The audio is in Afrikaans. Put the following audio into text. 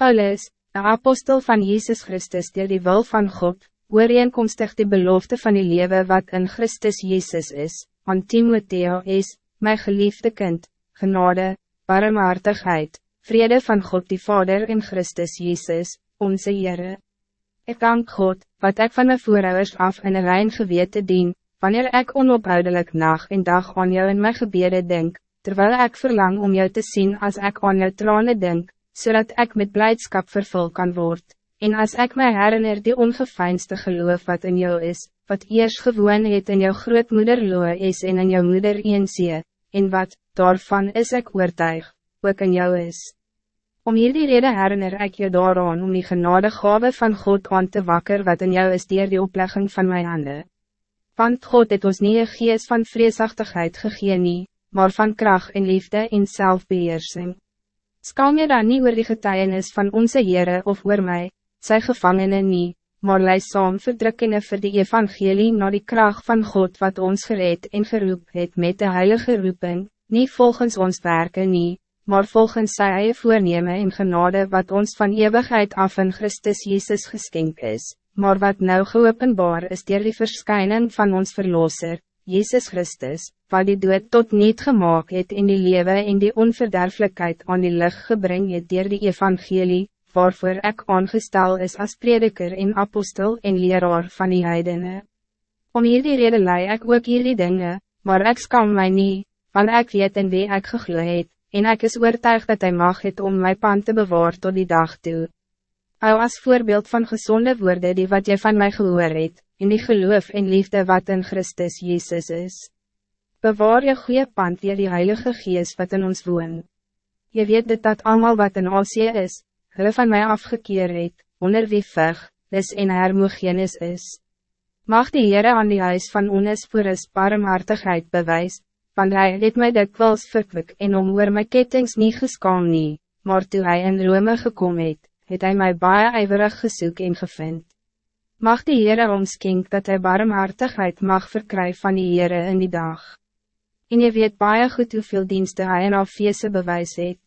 Paulus, de apostel van Jezus Christus die die wil van God, ooreenkomstig die belofte van die lewe wat in Christus Jezus is, aan Timotheo is, my geliefde kind, genade, barmhartigheid, vrede van God die Vader in Christus Jezus, onze Heere. Ik dank God, wat ik van mijn voorouders af in een rein gewete dien, wanneer ik onophoudelijk nacht en dag aan jou in mijn gebeden denk, terwijl ik verlang om jou te zien als ik aan jou tranen denk, zodat ik met blijdschap vervul kan worden. En als ik mij herinner die ongefijnste geloof wat in jou is, wat eerst gewoon het in jou grootmoeder Loe is en in jou moeder Eensie, en wat, daarvan is ik oortuig, ook in jou is. Om hierdie rede herinner ik je daaraan om die genadegave van God aan te wakker wat in jou is dier die oplegging van mijn handen. Want God het ons nie een geest van vreesachtigheid gegeen nie, maar van kracht en liefde en zelfbeheersing. Skaam je dan niet oor die getuienis van onze Heere of oor mij, sy gevangene nie, maar lei saam verdrukkingen vir die evangelie na die kracht van God wat ons gereed en geroep het met de heilige roeping, niet volgens ons werken nie, maar volgens sy eie voorneme en genade wat ons van eeuwigheid af in Christus Jezus geschenk is, maar wat nou geopenbaar is dier die verschijning van ons Verlosser, Jezus Christus, wat die dood tot niet gemaakt het in die lewe en die onverderfelijkheid aan die licht gebring het dier die evangelie, waarvoor ik aangestel is als prediker en apostel en leraar van die heidene. Om hierdie rede lei ek ook hierdie dinge, maar ik skam my nie, want ek weet in wie ek gegloe het, en ik is oortuig dat hij mag het om mijn pan te bewaar tot die dag toe. Hou als voorbeeld van gezonde woorden die wat jy van mij gehoor het, in die geloof en liefde wat in Christus Jezus is. Bewaar je goede pand die die Heilige Geest wat in ons woon. Je weet dit dat allemaal wat in Asie is, hulle van mij afgekeer het, onder wie vig, dis en hermogenis is. Mag die Heere aan die huis van onespores barmhartigheid bewys, want hij het my dikwels verkwik en om oor my kettings nie geskaam nie, maar toe hy in Rome gekom het, het hy my baie ijverig gesoek en gevind. Mag die Heere omskink dat hij barmhartigheid mag verkry van die Heere in die dag. En je weet baie goed hoeveel diensten hij in al feeste bewys het.